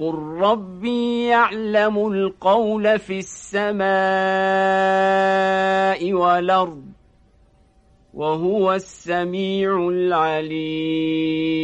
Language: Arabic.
قل ربي يعلم القول في السماء والأرض وهو السميع العليم